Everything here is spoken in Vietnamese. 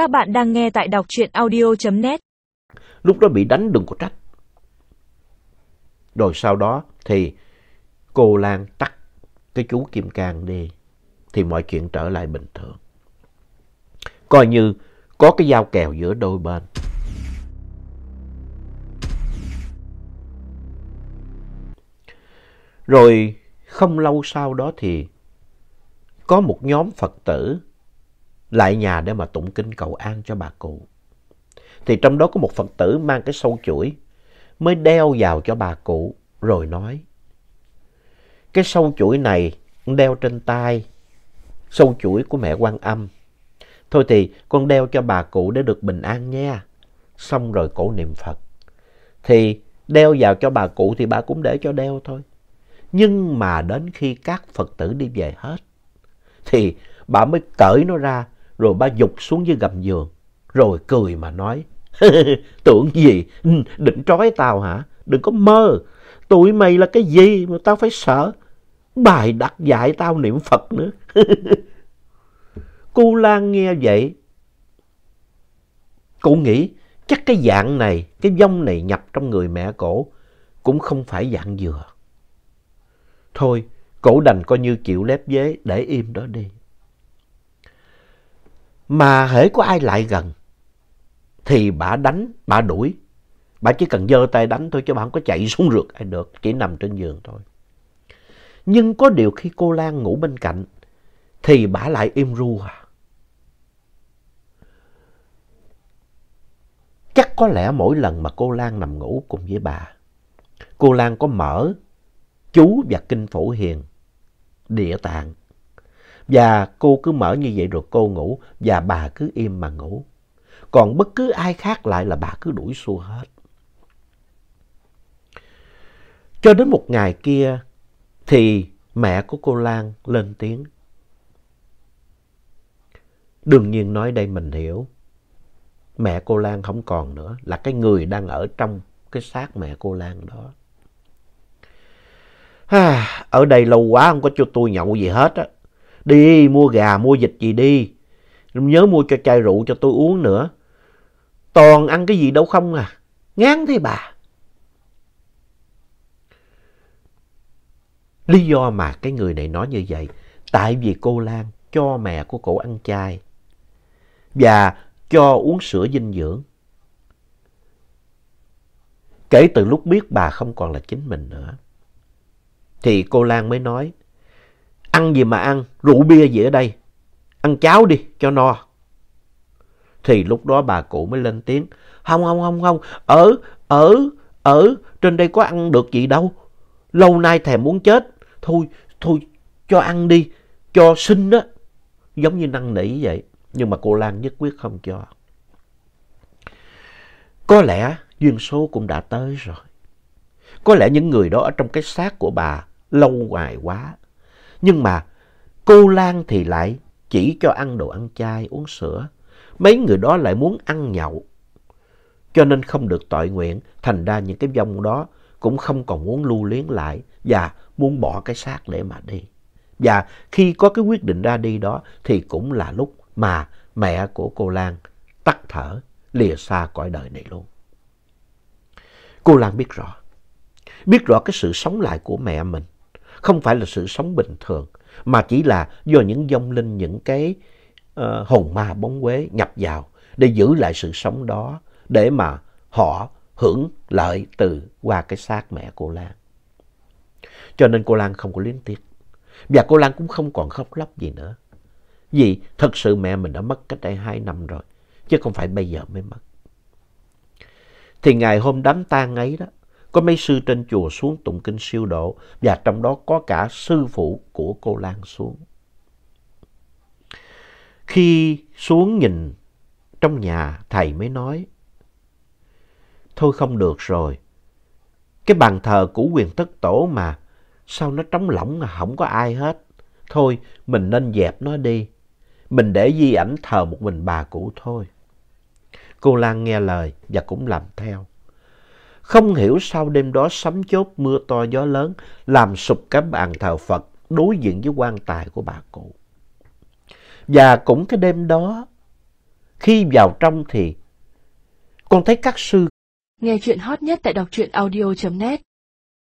Các bạn đang nghe tại đọc truyện audio.net. Lúc đó bị đánh đừng có trách. Rồi sau đó thì cô Lan tắt cái chú Kim Cang đi. Thì mọi chuyện trở lại bình thường. Coi như có cái giao kèo giữa đôi bên. Rồi không lâu sau đó thì có một nhóm Phật tử lại nhà để mà tụng kinh cầu an cho bà cụ. Thì trong đó có một Phật tử mang cái sâu chuỗi mới đeo vào cho bà cụ rồi nói. Cái sâu chuỗi này đeo trên tay, sâu chuỗi của mẹ quan âm. Thôi thì con đeo cho bà cụ để được bình an nha. Xong rồi cổ niệm Phật. Thì đeo vào cho bà cụ thì bà cũng để cho đeo thôi. Nhưng mà đến khi các Phật tử đi về hết, thì bà mới cởi nó ra, rồi ba dục xuống dưới gầm giường, rồi cười mà nói, tưởng gì, ừ, định trói tao hả? Đừng có mơ, tụi mày là cái gì mà tao phải sợ? Bài đặt dạy tao niệm Phật nữa. Cô Lan nghe vậy, cô nghĩ chắc cái dạng này, cái vong này nhập trong người mẹ cổ cũng không phải dạng dừa. Thôi, cổ đành coi như chịu lép vế để im đó đi. Mà hễ có ai lại gần, thì bà đánh, bà đuổi. Bà chỉ cần giơ tay đánh thôi chứ bà không có chạy xuống rượt ai được, chỉ nằm trên giường thôi. Nhưng có điều khi cô Lan ngủ bên cạnh, thì bà lại im ru à. Chắc có lẽ mỗi lần mà cô Lan nằm ngủ cùng với bà, cô Lan có mở chú và kinh phổ hiền, địa tạng. Và cô cứ mở như vậy rồi cô ngủ và bà cứ im mà ngủ. Còn bất cứ ai khác lại là bà cứ đuổi xua hết. Cho đến một ngày kia thì mẹ của cô Lan lên tiếng. Đương nhiên nói đây mình hiểu. Mẹ cô Lan không còn nữa là cái người đang ở trong cái xác mẹ cô Lan đó. À, ở đây lâu quá không có cho tôi nhậu gì hết á. Đi mua gà, mua vịt gì đi. Nhớ mua cho chai rượu cho tôi uống nữa. Toàn ăn cái gì đâu không à. Ngán thế bà. Lý do mà cái người này nói như vậy, tại vì cô Lan cho mẹ của cổ ăn chay và cho uống sữa dinh dưỡng. Kể từ lúc biết bà không còn là chính mình nữa, thì cô Lan mới nói, ăn gì mà ăn, rượu bia gì ở đây, ăn cháo đi cho no. Thì lúc đó bà cụ mới lên tiếng, không không không không, ở, ở, ở, trên đây có ăn được gì đâu, lâu nay thèm muốn chết, thôi, thôi, cho ăn đi, cho xin đó, giống như năn nỉ vậy. Nhưng mà cô Lan nhất quyết không cho. Có lẽ duyên số cũng đã tới rồi. Có lẽ những người đó ở trong cái xác của bà lâu hoài quá. Nhưng mà cô Lan thì lại chỉ cho ăn đồ ăn chay, uống sữa. Mấy người đó lại muốn ăn nhậu. Cho nên không được tội nguyện, thành ra những cái vong đó cũng không còn muốn lưu luyến lại và muốn bỏ cái xác để mà đi. Và khi có cái quyết định ra đi đó thì cũng là lúc mà mẹ của cô Lan tắt thở, lìa xa cõi đời này luôn. Cô Lan biết rõ, biết rõ cái sự sống lại của mẹ mình không phải là sự sống bình thường, mà chỉ là do những vong linh, những cái uh, hồn ma bóng quế nhập vào để giữ lại sự sống đó, để mà họ hưởng lợi từ qua cái xác mẹ cô Lan. Cho nên cô Lan không có liên tiếc. Và cô Lan cũng không còn khóc lóc gì nữa. Vì thật sự mẹ mình đã mất cách đây hai năm rồi, chứ không phải bây giờ mới mất. Thì ngày hôm đám tang ấy đó, có mấy sư trên chùa xuống tụng kinh siêu độ và trong đó có cả sư phụ của cô Lan xuống. Khi xuống nhìn trong nhà, thầy mới nói, Thôi không được rồi, cái bàn thờ của quyền tất tổ mà, sao nó trống lỏng mà không có ai hết. Thôi, mình nên dẹp nó đi. Mình để di ảnh thờ một mình bà cụ thôi. Cô Lan nghe lời và cũng làm theo. Không hiểu sao đêm đó sấm chốt mưa to, gió lớn, làm sụp cái bàn thờ Phật, đối diện với quan tài của bà cụ. Và cũng cái đêm đó, Khi vào trong thì con thấy các sư Nghe chuyện hot nhất tại đọc truyện audio.net